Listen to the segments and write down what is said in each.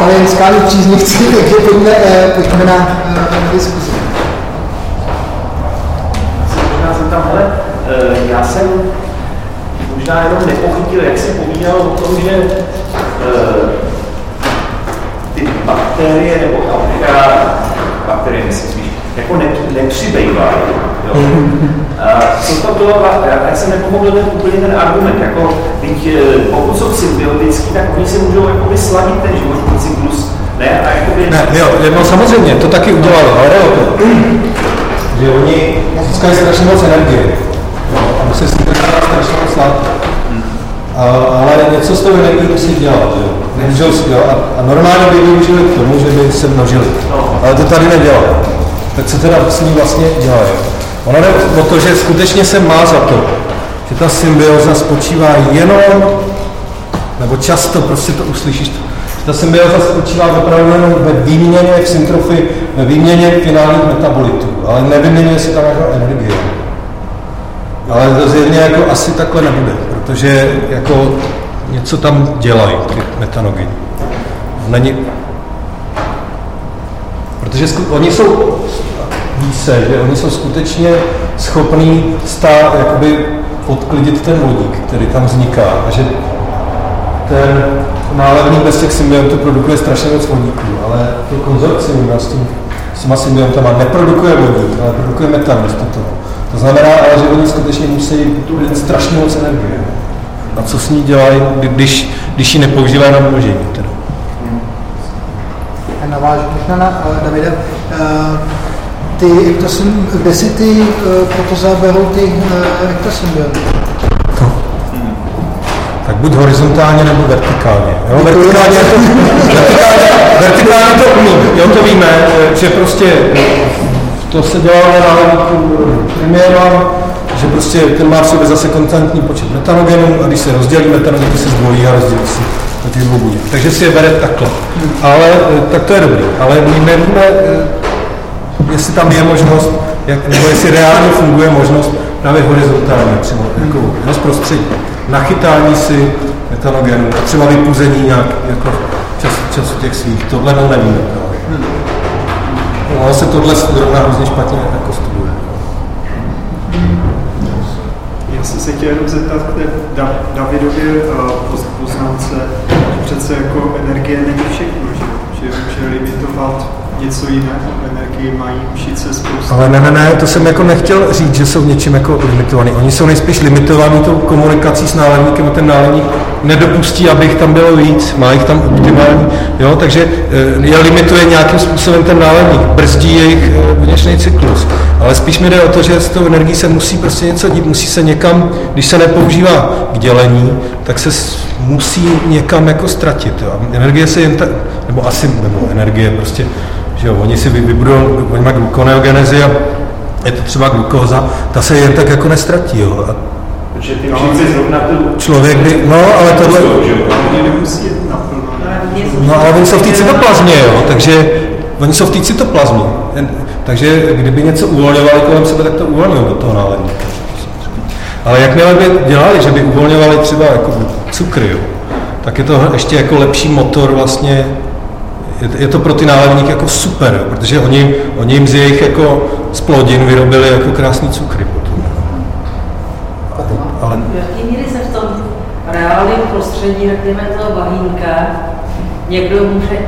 talianská příznivci, takže pojďme, eh, pojďme na, na diskuzi. Já jsem možná jenom nepochytil, jak se povídal o tom, že ty bakterie nebo alka, bakterie myslím spíš, jako ne, nepřibývají. Jo? co to bylo, já jsem nepochopil ten úplně ten argument, jako teď, eh, pokud jsou symbiotický, tak oni si můžou jakoby sladit ten životní cyklus, ne? A jakoby... Ne, jo, no samozřejmě, to taky udělali, ale to, že oni získají strašně moc energie. Jo, a musí si to strašně moc sladit. A, ale něco z toho energií musí dělat, jo. Nemůžou si dělat. A, a normálně by využili k tomu, že by se množili. Ale to tady nedělá. Tak co teda s ní vlastně dělají? Ono jde o to, že skutečně se má za to, že ta symbioza spočívá jenom, nebo často prostě to uslyšíš, že ta symbioza spočívá opravdu jenom ve výměně v syntrofy, ve výměně finálních metabolitů, ale nevyměňuje se tam jako energie. Ale to zjevně jako asi takhle nebude, protože jako něco tam dělají, ty metanogy. Není, protože oni jsou, ví se, že oni jsou skutečně schopní stát, jakoby odklidit ten vodík, který tam vzniká a že ten nálevník bez těch symbiontů produkuje strašně moc vodíků, ale to konzorcium s, tím, s těma symbiontama neprodukuje vodík, ale produkuje metan místo toho. To znamená ale, že oni skutečně musí mít strašně moc energie. A co s ní dělají, když, když ji nepoužívají na množení? Teda? navážu možná na uh, Davida. Uh, ty ektosym, kde si ty uh, proto zaberou ty uh, ektosymbionty? No. Tak buď horizontálně nebo vertikálně. Jo? Vertikálně, to, vertikálně, vertikálně to umí. Jo, to víme, že prostě to se dělalo na premiéra, že prostě ten má v sobě zase konstantní počet metanogenů a když se rozdělí metanogeny, se zdvojí a rozdělí se na těch dvou buněk. Takže si je bere takhle. Ale eh, tak to je dobrý. Ale my nevíme, eh, jestli tam je možnost, jak, nebo jestli reálně funguje možnost právě horizontálně, třeba jako prostředí. Nachytání si metanogenů a třeba vypuzení nějak jako čas, času těch svých. Tohle no nevíme. No, se tohle zrovna hrozně špatně jako studuje. Já jsem se chtěl jenom zeptat k té Davidově uh, poznámce, že přece jako energie není všechno, že, že může limitovat něco jiného, energii mají šice spoustu. Ale ne, ne, ne, to jsem jako nechtěl říct, že jsou něčím jako limitovaný. Oni jsou nejspíš limitovaní tou komunikací s náledníkem a ten náledník nedopustí, aby jich tam bylo víc, má jich tam optimální, jo, takže eh, je limituje nějakým způsobem ten náledník, brzdí jejich eh, vnitřní cyklus. Ale spíš mi jde o to, že s tou energií se musí prostě něco dít, musí se někam, když se nepoužívá k dělení, tak se musí někam jako ztratit. Jo. Energie se jen tak, nebo asi, nebo energie prostě že jo, oni si vybudují, oni mají glukoneogenezi a je to třeba glukóza, ta se jen tak jako nestratí, jo. A Protože ty příci zrovna tu... Člověk by, no, ale tohle... No, ale oni jsou v té cytoplazmě, jo, takže oni jsou v té cytoplazmě. Takže kdyby něco uvolňovali kolem sebe, tak to uvolňují do toho náledníka. Ale jakmile by dělali, že by uvolňovali třeba jako cukry, jo, tak je to ještě jako lepší motor vlastně je, to pro ty náledníky jako super, protože oni, oni jim z jejich jako splodin vyrobili jako krásný cukry potom. Ale... V jaké míry se v tom reálném prostředí, řekněme toho bahínka, někdo může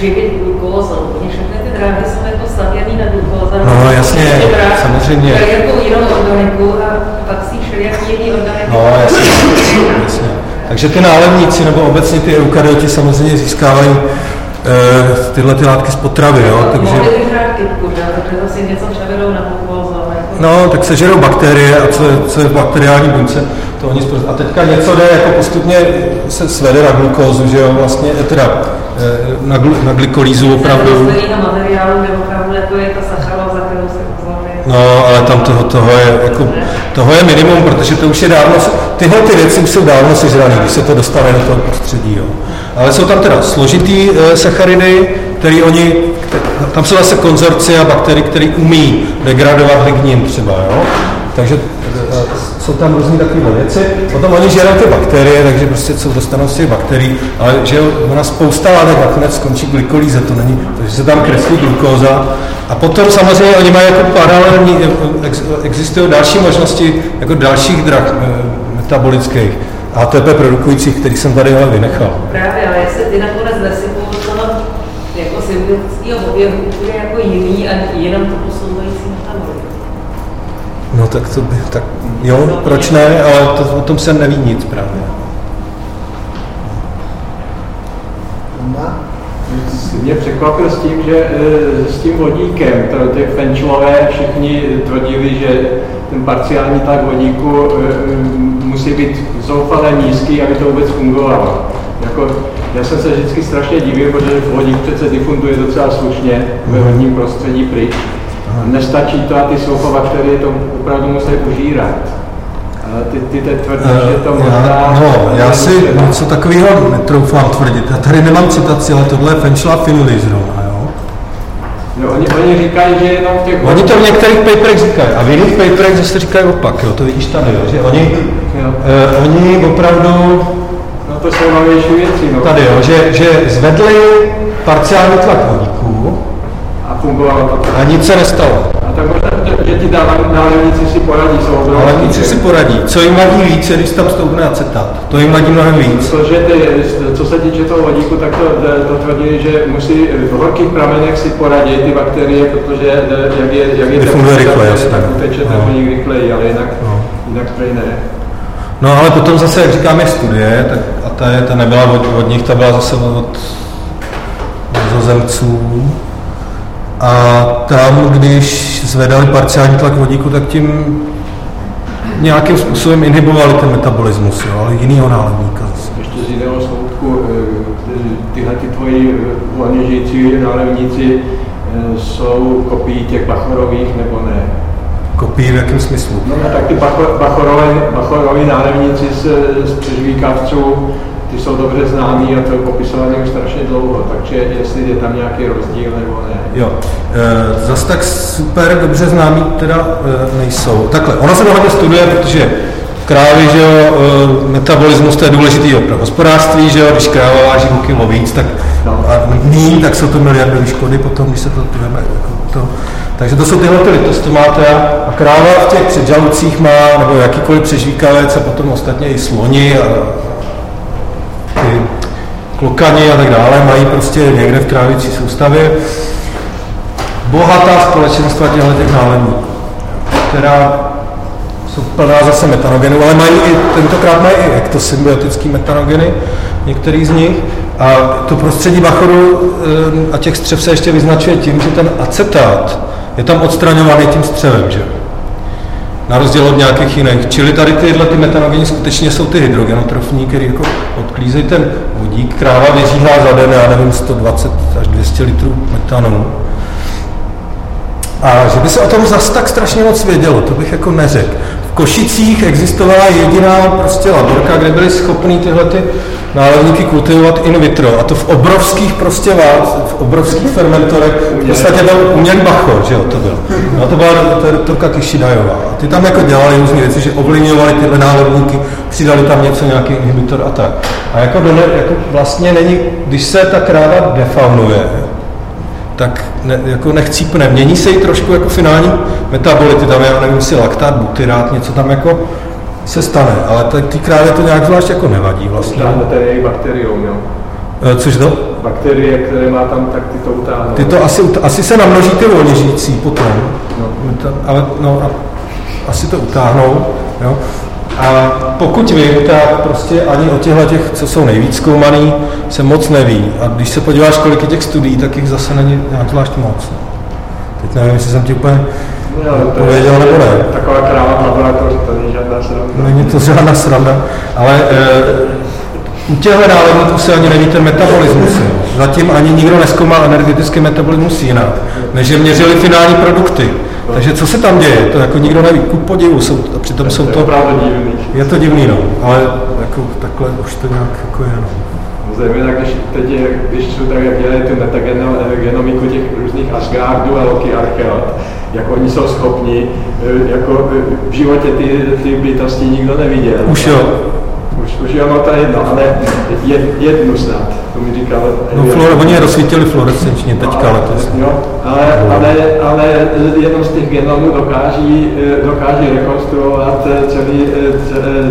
živit glukózou. Oni všechny ty dráhy jsou jako stavěný na glukóze. No jasně, dráh, samozřejmě. Jako jinou organiku a pak si všelijak jiný organiku. No jasně, jasně. Takže ty náledníci nebo obecně ty eukaryoti samozřejmě získávají eh, tyhle ty látky z potravy, jo, takže... No, tak se žerou bakterie a co je, co je v bakteriální buňce, to oni spolu... A teďka něco jde, jako postupně se svede na glukózu, že jo, vlastně, eh, teda eh, na, gl, na glykolízu opravdu. jako je ta sacharóza, kterou se No, ale tam toho, toho, je, jako, toho je minimum, protože to už je dávno, tyhle ty věci už jsou dávno sežrané, když se to dostane do toho prostředí. Jo. Ale jsou tam teda složitý e, sacharidy, který oni, tam jsou zase konzorcia bakterií, které umí degradovat lignin třeba, jo? Takže e, jsou tam různé takové věci. Potom oni žerou ty bakterie, takže prostě co dostanou z těch bakterií, ale že ona spousta látek nakonec skončí glykolíze, to není, takže se tam kreslí glukóza. A potom samozřejmě oni mají jako paralelní, ex, existují další možnosti jako dalších drah eh, metabolických. ATP produkujících, který jsem tady ale vynechal. Právě, ale jestli ty nakonec nesypou toho jako symbiotického oběhu úplně jako jiný a jenom to posouvající metabolismus. No tak to by, tak jo, proč ne, ale to, o tom se neví nic právě. Mě překvapil s tím, že e, s tím vodíkem, to, ty fenčlové všichni tvrdili, že ten parciální tlak vodíku e, musí být zoufale nízký, aby to vůbec fungovalo. Jako, já jsem se vždycky strašně divil, protože vodík přece difunduje docela slušně ve vodním prostředí pryč. Nestačí to a ty sulfobakterie to opravdu musí užírat. Ale ty, ty teď tvrdíš, že to možná... Já, no, já si něco takového netroufám tvrdit. Já tady nemám citaci, ale tohle je Fenchla Finley zrovna, jo? No, oni, oni říkají, že jenom v těch... Oni to v některých paperech říkají, a v jiných paperech zase říkají opak, jo, to vidíš tady, jo, že oni, Jo. eh, oni opravdu to jsou novější věci, no. tady, jo, že, že zvedli parciální tlak vodíku A fungovalo to. a nic se nestalo. A tak možná, že- ti nálevníci si poradí, jsou nic si poradí. Co jim vadí víc, když tam stoupne acetát. To jim vadí mnohem víc. Protože ty, co se týče toho vodíku, tak to, to tvrdí, že musí v horkých pramenech si poradit ty bakterie, protože eh, jak je, jak je teplota, rychle, tak- uteče ten No. vodík rychleji, ale jinak, No. jinak prej ne. No ale potom zase, jak říkáme, studie, tak, a ta, je, ta nebyla od, od nich, ta byla zase od nizozemců. A tam, když zvedali parciální tlak vodíku, tak tím nějakým způsobem inhibovali ten metabolismus, jo, ale jinýho náledníka zase. Ještě z jiného soudku, eh, ty- tyhle ty tvoji eh, volně žijící nálevníci eh, jsou kopií těch bachorových nebo ne? Kopí v jakém smyslu? No, no tak ty bacho- bachorové, nálevníci z, z přežvíkavců, ty jsou dobře známí a to je popisované už strašně dlouho, takže jestli je tam nějaký rozdíl nebo ne. Jo, e, zas tak super dobře známí teda e, nejsou. Takhle, ona se dohodně studuje, protože krávy, že jo, e, metabolismus to je důležitý jo, pro hospodářství, že jo, když kráva váží kilo víc, tak No. a míň, tak jsou to miliardové škody potom, když se to jako to. Takže to jsou tyhle ty litostomáty a kráva v těch předžalucích má, nebo jakýkoliv přežvíkavec a potom ostatně i sloni a ty klokani a tak dále mají prostě někde v trávicí soustavě bohatá společenstva těchto těch náledníků, která jsou plná zase metanogenů, ale mají i, tentokrát mají i ektosymbiotický metanogeny, některý z nich. A to prostředí bachoru eh, a těch střev se ještě vyznačuje tím, že ten acetát je tam odstraňovaný tím střevem, že? Na rozdíl od nějakých jiných. Čili tady tyhle ty metanogeny skutečně jsou ty hydrogenotrofní, které jako odklízejí ten vodík. Kráva vyříhá za den, já nevím, 120 až 200 litrů metanolu. A že by se o tom zas tak strašně moc vědělo, to bych jako neřekl. V Košicích existovala jediná prostě laborka, kde byli schopní tyhle ty nálevníky kultivovat in vitro. A to v obrovských prostě vás, v obrovských fermentorech. V podstatě byl umělý bachor, že jo, to byl. No to byla doktorka Kishidajová. A ty tam jako dělali různé věci, že ovlivňovali tyhle nálevníky, přidali tam něco, nějaký inhibitor a tak. A jako, do, jako vlastně není, když se ta kráva defaunuje, tak ne, jako nechcípne. Mění se jí trošku jako finální metabolity, tam já nevím, si laktát, butyrát, něco tam jako se stane, ale t- ty krávě to nějak zvlášť jako nevadí vlastně. Utáhne ten její bakterium, jo. E, Což to? Bakterie, které má tam, tak ty to utáhnou. Ty to asi, asi se namnoží ty volně žijící potom, No. Meta- ale no, a asi to utáhnou, jo. A pokud vím, tak prostě ani o těchto těch, co jsou nejvíc zkoumaný, se moc neví. A když se podíváš, kolik je těch studií, tak jich zase není nějak zvlášť moc. Teď nevím, jestli jsem ti úplně No, ale to je- Pověděl nebo ne? Taková kráva v laboratoři, to není žádná sranda. Není to žádná sranda, ale e, u těchto náledníků se ani neví ten metabolismus. Zatím ani nikdo neskoumal energetický metabolismus jinak, než že měřili finální produkty. Takže co se tam děje, to jako nikdo neví. Ku podivu, jsou, a přitom jsou To je je to divný, no, ale jako takhle už to nějak jako je, no. Zejména když teď, když jsou tak, jak dělají tu metagenomiku těch různých Asgardů a Loki Archeot, jak oni jsou schopni, eh, jako v životě ty, ty bytosti nikdo neviděl. Už jo. Už, už jo, no to je jedno, ale jed, jednu snad, to mi říkal. No, flore, oni je rozsvítili fluorescenčně teďka letos. Jo, ale, ale, ale jenom z těch genomů dokáží, eh, dokáží rekonstruovat eh, celý,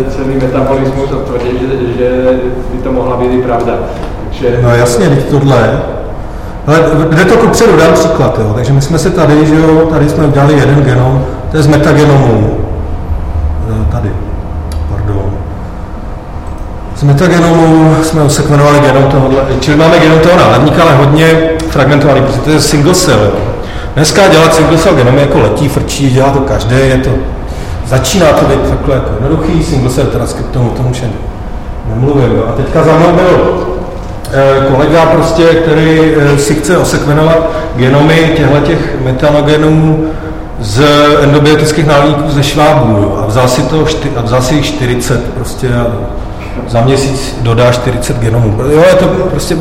celý metabolismus a tvrdí, že, že by to mohla být i pravda. Takže... No jasně, teď tohle. Ale jde to kupředu, dám příklad, jo. Takže my jsme se tady, že jo, tady jsme udělali jeden genom, to je z metagenomu. Tady. Z metagenomu jsme osekvenovali genom tohohle, čili máme genom toho náhledníka, ale hodně fragmentovaný, protože to je single cell. Jo. Dneska dělat single cell genom jako letí, frčí, dělá to každý, je to, začíná to být takhle jako jednoduchý, single cell k tomu, tomu všem nemluvím. Jo. A teďka za mnou byl eh, kolega prostě, který eh, si chce osekvenovat genomy těchto těch metanogenů z endobiotických náhledníků ze švábů a vzal si, to, a vzal si jich 40 prostě a za měsíc dodá 40 genomů. Jo, je to prostě,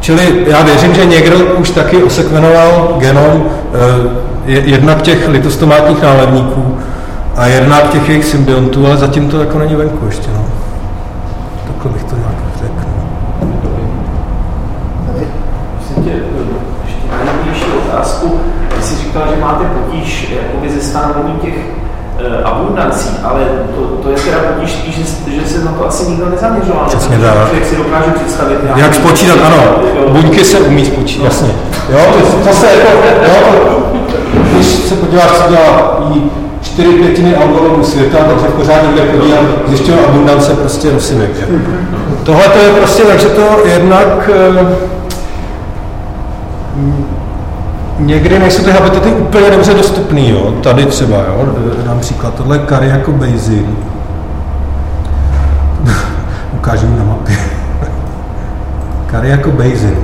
čili já věřím, že někdo už taky osekvenoval genom eh, jednak těch litostomátních náledníků a jednak těch jejich symbiontů, ale zatím to jako není venku ještě. No. Takhle bych to nějak řekl. Ještě otázku. Ty jsi říkal, že máte potíž jakoby ze stanovení těch Eh, abundancí, ale to, to je teda potíž spíš, že, že se na to asi nikdo nezaměřoval. Přesně tak. Jak si dokáže představit. Jak spočítat, ano. Buňky se umí spočítat, jasně. Jo, to, se jako, jo, když se podíváš, co dělá čtyři pětiny algoritmu světa, takže pořád někde chodí a zjišťují abundance prostě rosivek. Tohle to je prostě tak, že to jednak eh, někdy nejsou ty habitaty úplně dobře dostupný, jo. Tady třeba, jo, dám příklad, tohle je jako Basin. Ukážu na mapě. jako Basin.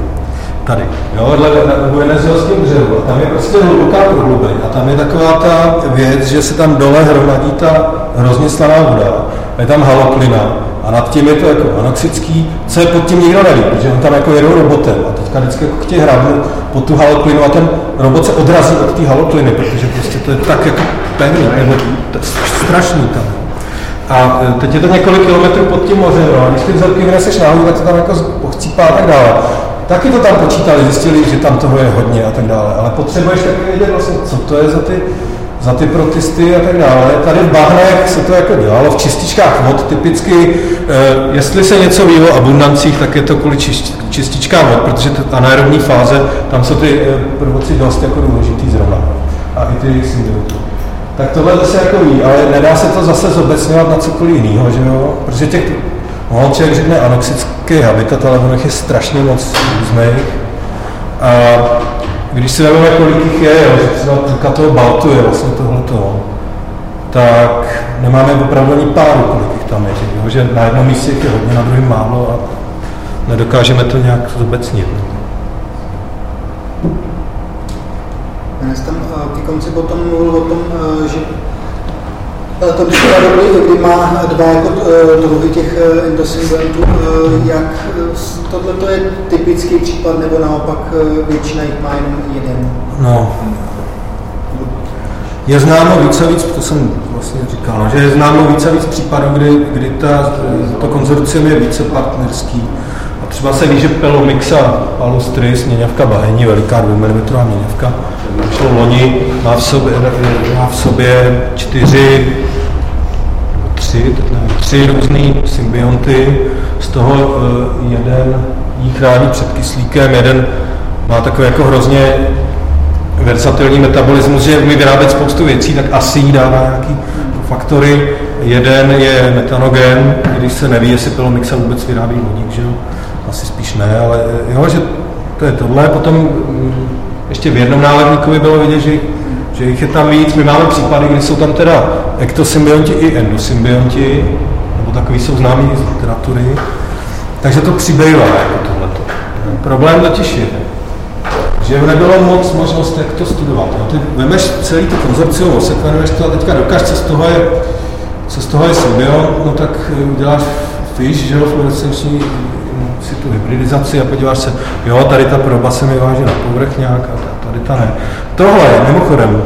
Tady, jo, dle v venezuelském břehu. A tam je prostě hluboká prohlubeň. A tam je taková ta věc, že se tam dole hromadí ta hrozně slaná voda. A je tam haloklina a nad tím je to jako anoxický, co je pod tím nikdo neví, protože on tam jako jedou robotem a teďka vždycky jako chtějí hrabnout po tu haloklinu a ten robot se odrazí od té halokliny, protože prostě to je tak jako pevný, nebo strašný tam. A e, teď je to několik kilometrů pod tím mořem, no, a když ty vzorky vyneseš nahoru, tak to tam jako pochcípá a tak dále. Taky to tam počítali, zjistili, že tam toho je hodně a tak dále, ale potřebuješ taky vědět vlastně, co to je za ty za ty protesty a tak dále. Tady v Bahnech se to jako dělalo, v čističkách vod typicky, e, jestli se něco ví o abundancích, tak je to kvůli čist, čističkách vod, protože ta anaerobní fáze, tam jsou ty e, prvoci dost jako důležitý zrovna. A i ty symbioty. Tak tohle zase jako ví, ale nedá se to zase zobecňovat na cokoliv jiného, že jo? Protože těch, no, člověk řekne anoxický habitat, ale ono je strašně moc různých. A když si vezmeme, kolik jich je, jo, třeba týka toho Baltu je vlastně tohleto, tak nemáme opravdu ani páru, kolik jich tam je, jo, že na jednom místě je hodně, na druhém málo a nedokážeme to nějak zobecnit. Jsem uh, ke konci potom mluvil o tom, uh, že to příklad, kdy má dva jako eh, druhy těch eh, endosymbiontů, eh, jak tohle je typický případ, nebo naopak většina jich má jenom jeden? No, je známo více a víc, to jsem vlastně říkal, že je známo více a víc případů, kdy, kdy ta, to konzorcium je více partnerský. A třeba se ví, že Pelomixa palustris, měňavka bahení, veliká 2 mm měňavka, šlo loni, má v sobě, má v sobě čtyři tři, tři různé symbionty, z toho uh, jeden jí chrání před kyslíkem, jeden má takový jako hrozně versatilní metabolismus, že umí vyrábět spoustu věcí, tak asi jí dává nějaký faktory. Jeden je metanogen, když se neví, jestli pilomixa vůbec vyrábí vodík, že jo? Asi spíš ne, ale jo, že to je tohle. Potom mm, ještě v jednom náledníkovi bylo vidět, že že jich je tam víc. My máme případy, kdy jsou tam teda ektosymbionti i endosymbionti, nebo takový jsou známí z literatury. Takže to přibývá jako tohleto. Problém totiž je, že nebylo moc možnost, jak to studovat. No, ty vemeš celý to konzorcium, osekvenuješ to a teďka dokáž, co z toho je, co z toho je symbiont, no tak uděláš fish, že jo, fluorescenční si tu hybridizaci a podíváš se, jo, tady ta proba se mi váže na povrch nějak a tady ta ne. Tohle, mimochodem,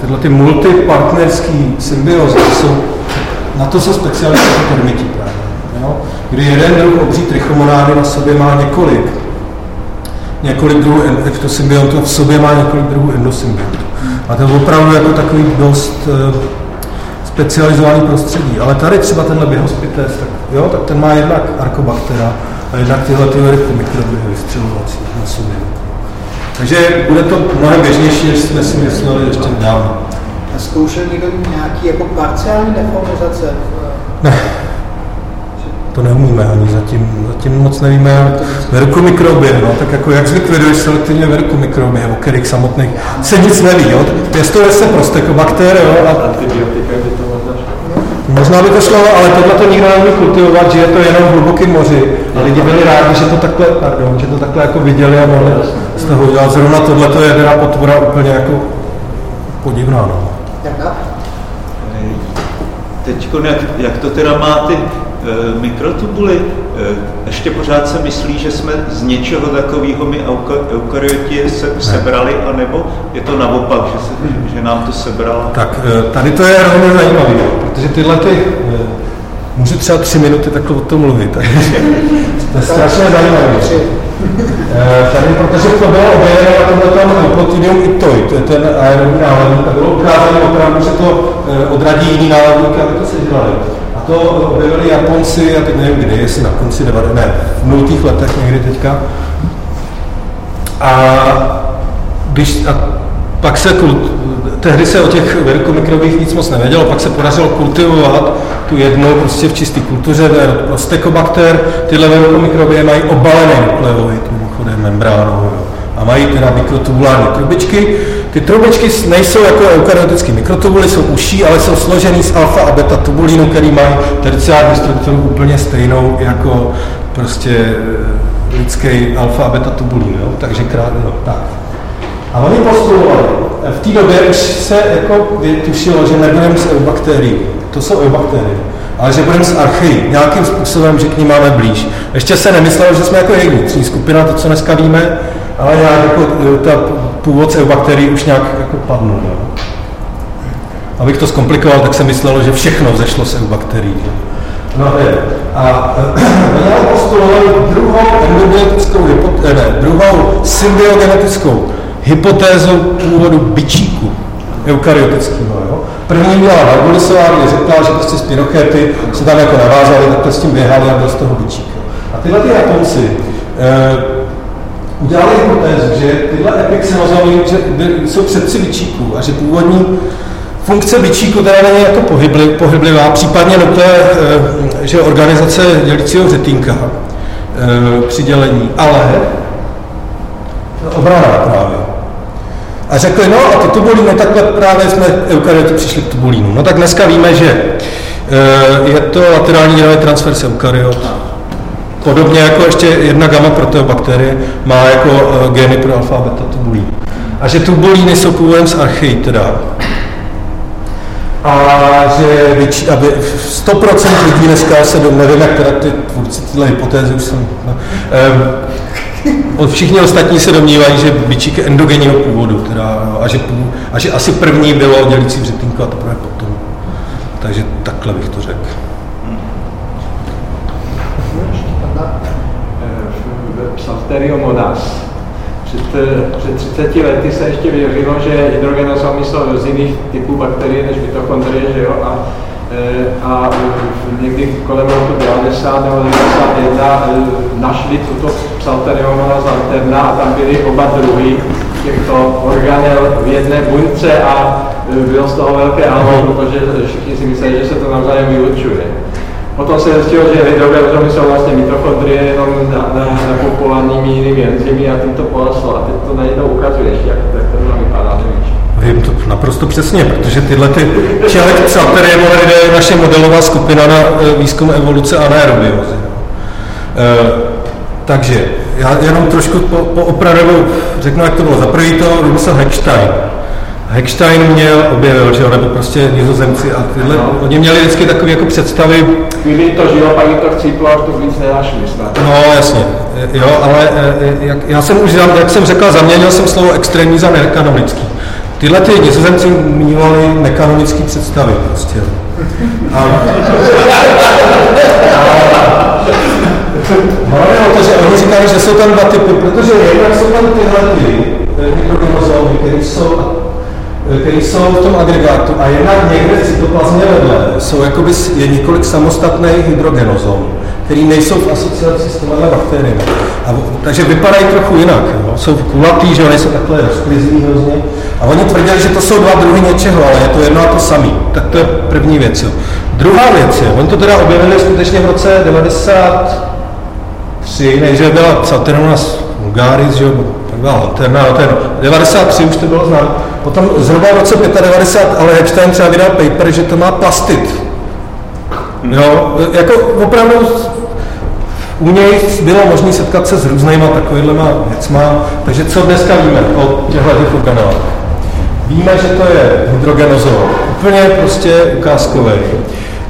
tyhle ty multipartnerský symbiozy jsou, na to se specializují termiti právě. Jo? Kdy jeden druh obří trichomonády na sobě má několik, několik druhů eftosymbiontu a v sobě má několik druhů endosymbiontu. A to je opravdu jako takový dost uh, specializovaný prostředí. Ale tady třeba tenhle bihospites, tak, jo, tak ten má jednak arkobaktera a jednak tyhle ty mikroby vystřelovací na sobě. Takže bude to mnohem běžnější, než jsme si mysleli ještě dávno. A zkoušel někdo nějaký jako parciální deformizace? Ne, to neumíme ani zatím, zatím moc nevíme. Verkomikroby, no, tak jako jak zlikviduješ selektivně verkomikroby, o kterých samotných se nic neví, jo. Pěstuje se prostekobakter, jo, a antibiotika by to Možná by to šlo, ale tohle to nikdo neumí kultivovat, že je to jenom v hlubokém moři. A lidi byli rádi, že to takhle, pardon, že to takhle jako viděli a mohli z toho udělat. Zrovna tohle to je teda potvora úplně jako podivná. No. Teď, jak, jak to teda má ty Eh, mikrotubuly, eh, ještě pořád se myslí, že jsme z něčeho takového my eukaryoti se, sebrali, anebo je to naopak, že, se, že nám to sebrala? Tak eh, tady to je rovně zajímavé, protože tyhle ty, můžu třeba tři minuty takhle o tom mluvit, to je strašně zajímavé. Tady, protože to bylo objeveno na tomhle tam Plotidium itoi, to je ten aerobní náhledník, tak bylo ukázané opravdu, že to odradí jiný náhledník, aby to sežrali to objevili Japonci, a teď nevím kdy, jestli na konci 90, ne, v nultých letech někdy teďka. A když, a pak se kult, tehdy se o těch velkomikrobích nic moc nevědělo, pak se podařilo kultivovat tu jednu prostě v čisté kultuře, to je Prostekobakter, tyhle velkomikroby mají obalený nukleoid, mimochodem membránou, a mají teda mikrotubulární trubičky. Ty trubičky nejsou jako eukaryotické mikrotubuly, jsou uší, ale jsou složený z alfa a beta tubulínu, který mají terciární strukturu úplně stejnou jako prostě eh, lidský alfa a beta tubulín, jo? takže krát, no, tak. A oni postupovali. V té době už se jako tušilo, že nebudeme s eubakterií. To jsou eubakterie. Ale že budeme s archeí. Nějakým způsobem, že k ní máme blíž. Ještě se nemyslelo, že jsme jako jejich skupina, to, co dneska víme, ale nějak jako e, ta původ bakterií už nějak jako padnul. Jo. Abych to zkomplikoval, tak se myslelo, že všechno vzešlo z bakterií. No je. A oni postulovali druhou endobiotickou hypotézu, ne, druhou symbiogenetickou hypotézu původu byčíku eukaryotického. Jo? První byla Margulisová, kdy řekla, že prostě spinochety se tam jako navázaly, takhle s tím běhali a byl z toho byčík. A tyhle ty Japonci eh, udělali hypotézu, že tyhle epixenozomy jsou předci bičíků a že původní funkce bičíku teda není jako pohybli, pohyblivá, případně nukle, eh, že organizace dělícího řetínka eh, při dělení, ale obrana. A řekli, no a ty tubulíny, takhle právě jsme eukaryoti přišli k tubulínu. No tak dneska víme, že eh, je to laterální genový transfer z eukaryot Podobně jako ještě jedna gamma proteobakterie má jako uh, geny pro alfa a beta tubulín. A že tubulíny jsou původem z archei teda. A že větši, aby 100% lidí dneska se do, nevím, jak teda ty tvůrci tyhle hypotézy už jsem, no, všichni ostatní se domnívají, že bičík je endogenního původu teda, a, že, a že asi první bylo dělící vřetínko a teprve potom. Takže takhle bych to řekl. Psalteriomonas. Před, před 30 lety se ještě věřilo, že hydrogenosomy jsou z jiných typů bakterií než mitochondrie, že jo? A, e, a někdy kolem roku 90 nebo 91 e, našli tuto Psalteriomonas lanterna a tam byly oba druhy těchto organel v jedné buňce a e, bylo z toho velké alo, protože všichni si mysleli, že se to navzájem vylučuje. Potom se zjistilo, že hydrogeozomy jsou vlastně mitochondrie jenom napopovanými na, jinými enzymy a tím to polaslo. A teď to najednou ukazuješ, jak, jak to vypadá, nevíš. Vím to naprosto přesně, protože tyhle ty čelek psalterie je naše modelová skupina na e, výzkum evoluce anaerobiozy. E, takže já jenom trošku po, po opravdu řeknu, jak to bylo. Za prvý to vymyslel Heckstein. Heckstein měl, objevil, že jo, nebo prostě nizozemci a tyhle, no. oni měli vždycky takové jako představy. Kdyby to žilo, pak jim to chcíplo, až to víc nedáš snad. No jasně, jo, ale jak, já jsem už, jak jsem řekl, zaměnil jsem slovo extrémní za nekanonický. Tyhle ty nizozemci mývali nekanonické představy prostě. A, a, no, jo, to, že říkali, že jsou tam dva typy, protože jednak jsou tam tyhle ty hydrogenozomy, které jsou které jsou v tom agregátu a jednak někde v cytoplazmě vedle jsou jakoby je několik samostatných hydrogenozomů, které nejsou v asociaci s těmi bakteriemi. A, takže vypadají trochu jinak. Jo. Jsou kulatý, že nejsou takhle rozklizlí hrozně. A oni tvrdili, že to jsou dva druhy něčeho, ale je to jedno a to samý. Tak to je první věc. Jo. Druhá věc je, oni to teda objevili skutečně v roce 93, nejdříve byla Saturnas vulgaris, že jo, pak byla Alterna, ten 93 už to bylo znám. Potom zhruba v roce 95, ale Epstein třeba vydal paper, že to má plastit. Jo, jako opravdu u něj bylo možné setkat se s různýma takovýhlema věcma, takže co dneska víme o těchto těch organách? Víme, že to je hydrogenozol, úplně prostě ukázkový,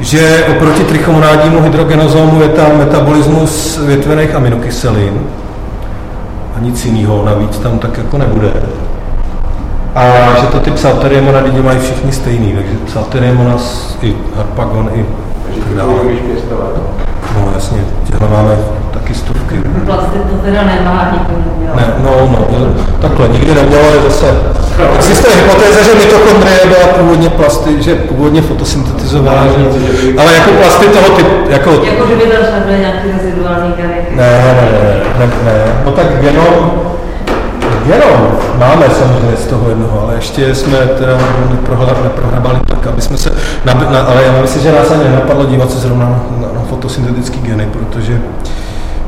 že oproti trichomonádnímu hydrogenozomu je tam metabolismus větvených aminokyselin a nic jiného navíc tam tak jako nebude. A že to ty psalteriemona mají všichni stejný, takže psalteriemonas i harpagon i tak dále. No jasně, těhle máme taky stovky. Plasty to teda nemá, nikdo Ne, no, no, takhle, nikdy nemělo, je zase... Existuje hypotéza, že mitochondrie byla původně plasty, že původně fotosyntetizovala, že, ale jako plasty toho typu, jako... Jako, že by tam nebyly nějaký reziduální geny. Ne, ne, ne, ne, ne, no tak genom, genom máme samozřejmě z toho jednoho, ale ještě jsme teda neprohrabali tak, aby jsme se, na, na, ale já myslím, že nás ani nenapadlo dívat se zrovna na, na, na fotosyntetický geny, protože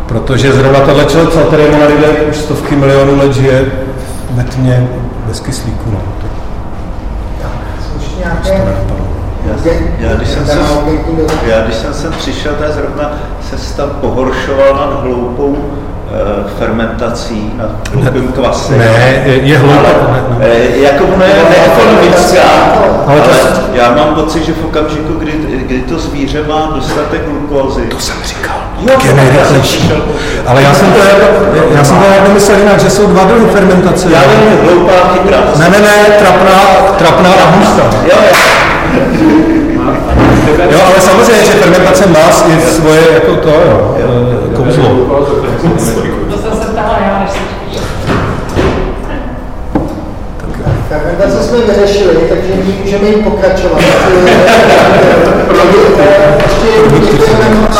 protože zrovna tahle člověk, co tady na lidé už stovky milionů let žije ve tmě bez kyslíku. No. Já, já, když jsem sem, já když jsem sem přišel, tak zrovna se tam pohoršoval nad hloupou Eh, fermentací a hloupým kvasem. Ne, je hloupá. Ale, ne. Jako ono je neekonomická, ale, ale já mám pocit, že v okamžiku, kdy, kdy to zvíře má dostatek glukózy. To jsem říkal. Je nejrychlejší. Ale já jsem to, já jsem to jako myslel jinak, že jsou dva druhy fermentace. Já nevím, hloupá, chytrá. Ne, ne, ne, trapná, trapná a hustá. Jo, Jo, ale samozřejmě, že fermentace má i svoje jako to, jo, kouzlo. Jsme vyřešili, takže můžeme jim pokračovat. Ještě děkujeme moc.